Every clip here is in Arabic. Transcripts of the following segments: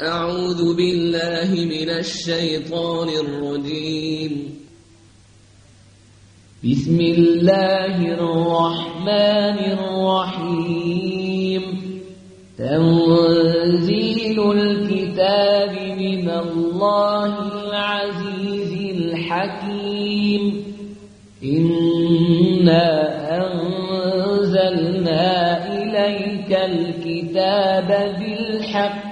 أعوذ بالله من الشيطان الرجيم. بسم الله الرحمن الرحيم. تنزيل الكتاب من الله العزيز الحكيم. إنا أنزلنا إليك الكتاب بالحق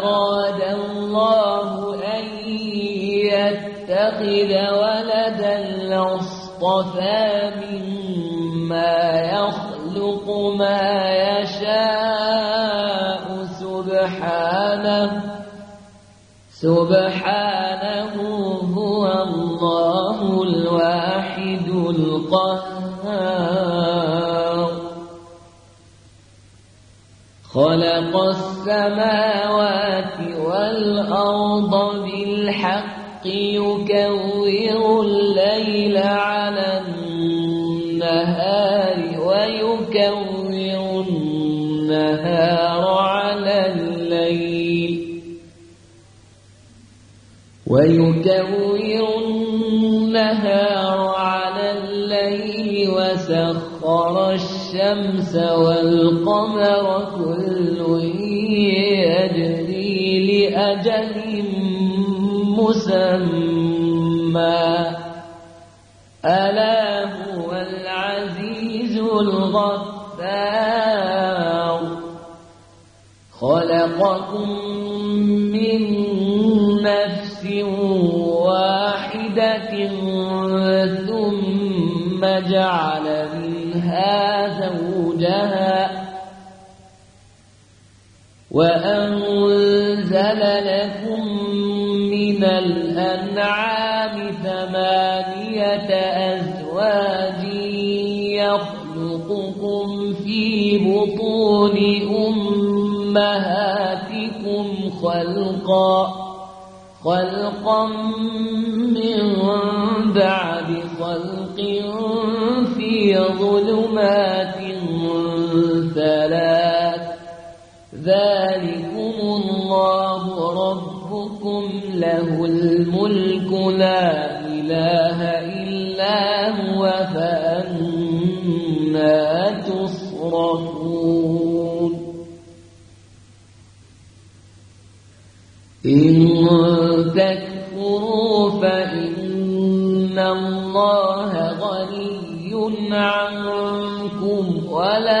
يتخذ ولدا لاصطفى مما يخلق ما يشاء سبحانه سبحانه هو الله الواحد القهار. خلق السماوات والأرض بالحق يكور الليل على النهار ويكور النهار على الليل ويكور النهار على الليل وسخر الشمس والقمر كل يجري لأجل مسمى. ألا هو العزيز الغفار. خلقكم من نفس واحدة ثم جعل منها زوجها. وأنزل لكم الأنعام ثمانية أزواج يخلقكم في بطون أمهاتكم خلقا خلقا من بعد خلق في ظلمات ثلاث. ذلكم الله ربكم له الملك لا إله إلا هو فأنا تصرفون. إن تكفروا فإن الله غني عنكم ولا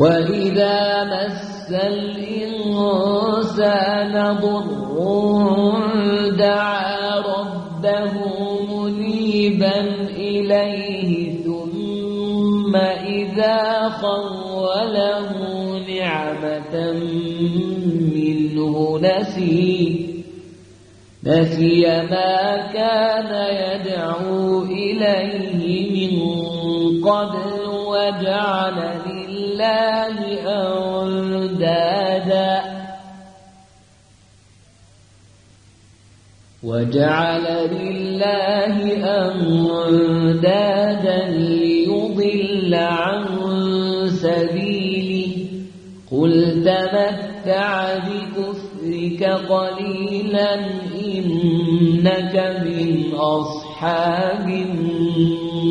وإذا مس الإنسان ضر دعا ربه منيبا إليه ثم إذا خوله نعمة منه نسي نسي ما كان يدعو إليه من قبل وجعل لله أندادا. وجعل لله أندادا ليضل عن سبيله. قل تمتع بكفرك قليلا إنك من أصحاب النار.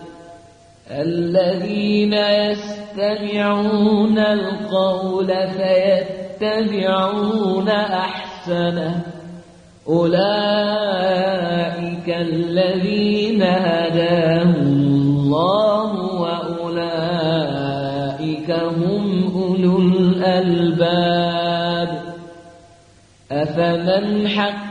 الذين يستمعون القول فيتبعون أحسنه. أولئك الذين هداهم الله وأولئك هم أولو الألباب. أفمن حق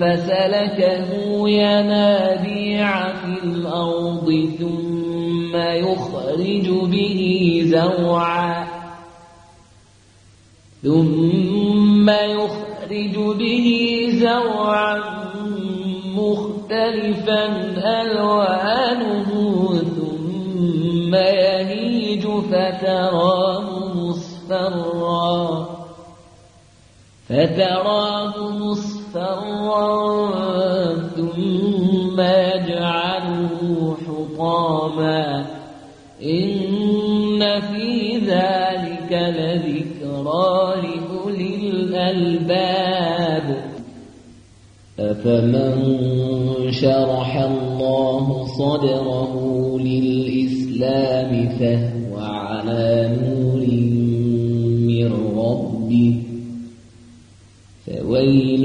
فسلكه ينابيع في الأرض ثم يخرج به زرعا. ثم يخرج به زرعا مختلفا ألوانه ثم يهيج فتراه مصفرا فتراه مصفرا ثم يجعله حطاما. إن في ذلك لذكرى لأولي الألباب. أفمن شرح الله صدره للإسلام فهو على نور من ربه. فويل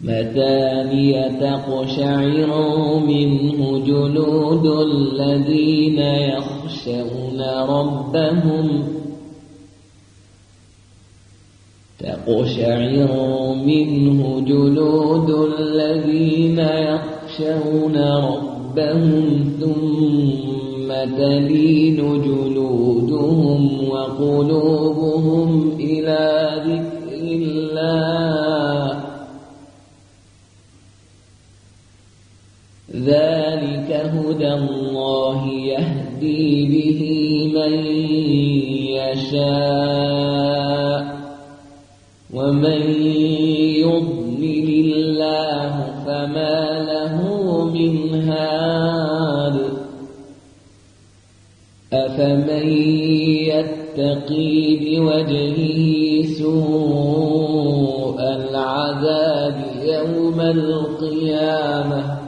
مثاني تقشعر منه جلود الذين يخشون ربهم تقشعر منه جلود الذين يخشون ربهم ثم تلين جلودهم وقلوبهم إلى ذكر الله يهدي به من يشاء ومن يضلل الله فما له من هاد أفمن يتقي بوجهه سوء العذاب يوم القيامة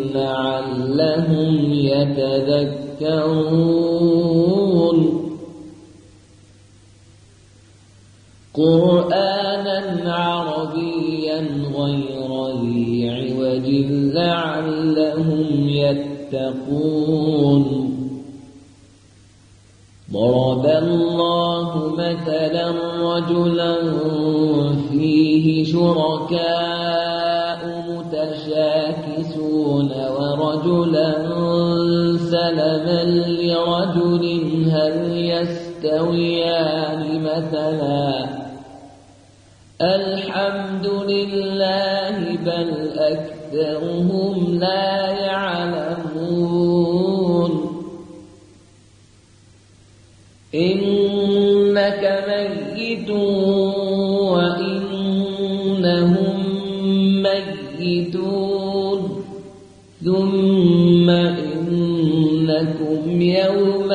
لعلهم يتذكرون. قرآنا عربيا غير ذي عوج لعلهم يتقون. ضرب الله مثلا رجلا فيه شركاء متشاكسون ورجلا سلما لرجل هل يستويان مثلا؟ الحمد لله بل أكثرهم لا يعلمون. إنك ميت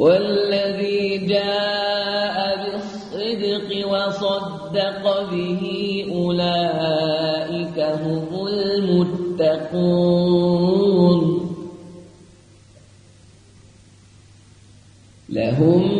والذي جاء بالصدق وصدق به أولئك هم المتقون. لهم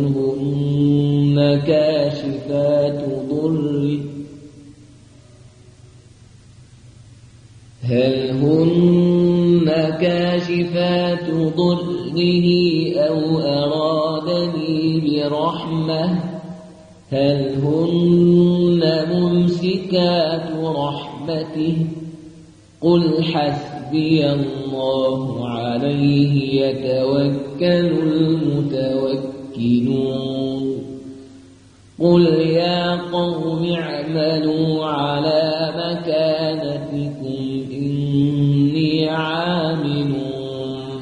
كاشفات ضره أو أرادني برحمة؟ هل هن ممسكات رحمته؟ قل حسبي الله عليه يتوكل المتوكلون. قل يا قوم اعملوا على مكانتكم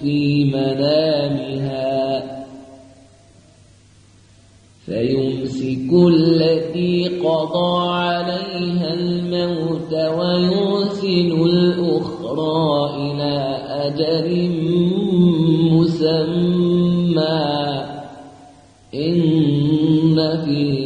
في منامها. فيمسك التي قضى عليها الموت ويرسل الأخرى إلى أجل مسمى. إن في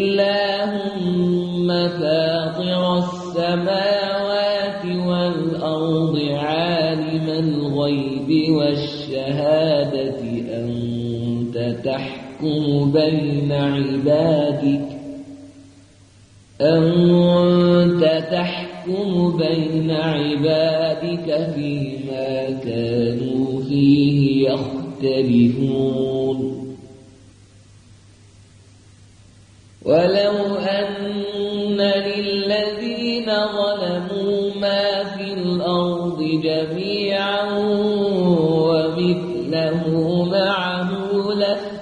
فاطر السماوات والأرض عالم الغيب والشهادة أنت تحكم بين عبادك أنت تحكم بين عبادك فيما كانوا فيه يختلفون. ولو أن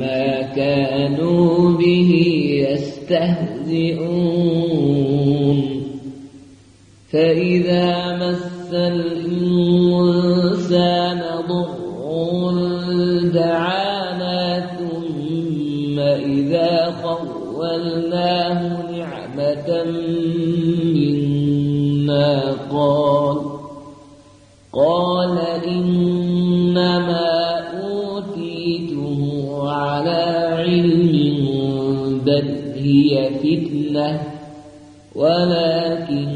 ما كانوا به يستهزئون. فإذا مس الإنسان ضر دعانا ثم إذا خولناه نعمة هي فتنة ولكن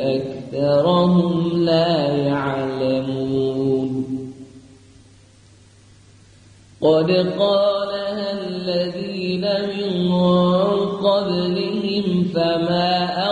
أكثرهم لا يعلمون. قد قالها الذين من قبلهم فما أغنى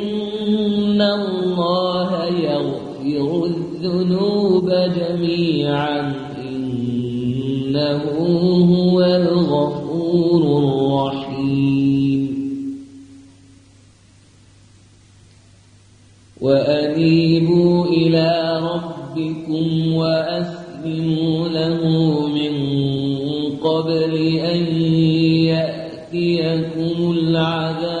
الذنوب جميعا إنه هو الغفور الرحيم. وأنيبوا إلى ربكم وأسلموا له من قبل أن يأتيكم العذاب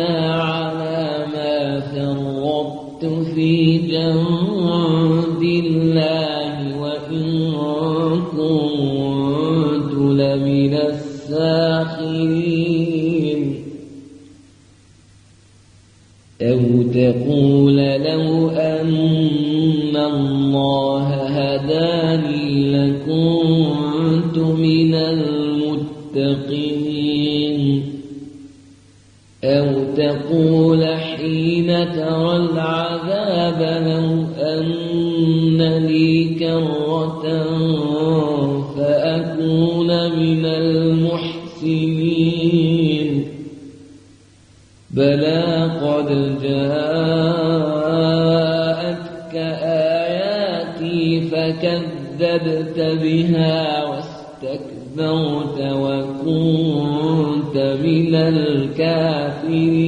على ما فرطت في جنب الله وإن كنت لمن الساخرين أو تقول لو أن الله هداني لكنت من المتقين تقول حين ترى العذاب لو أن لي كرة فأكون من المحسنين. بلى قد جاءتك آياتي فكذبت بها واستكبرت وكنت من الكافرين.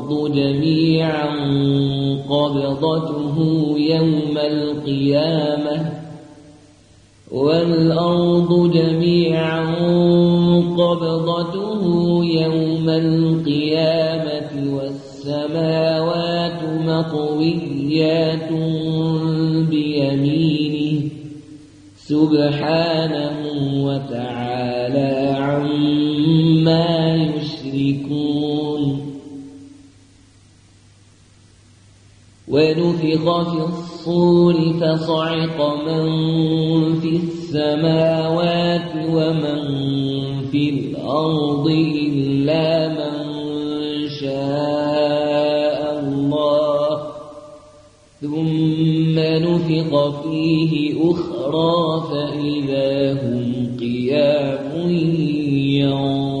جميعا قبضته يوم القيامة والأرض جميعا قبضته يوم القيامة والسماوات مطويات بيمينه سبحانه وتعالى عما يشركون ونفخ في الصور فصعق من في السماوات ومن في الأرض إلا من شاء الله. ثم نفخ فيه أخرى فإذا هم قيام ينظرون.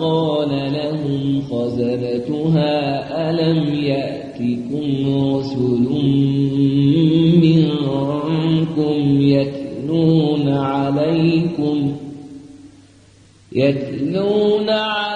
وقال لهم خزنتها ألم يأتكم رسل منكم يتلون عليكم يتلون عليكم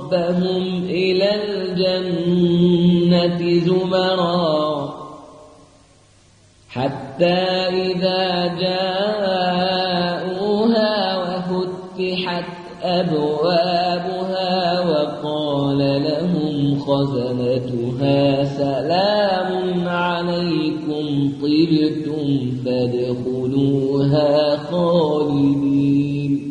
إلى الجنة زمرا حتى إذا جاءوها وفتحت أبوابها وقال لهم خزنتها سلام عليكم طبتم فادخلوها خالدين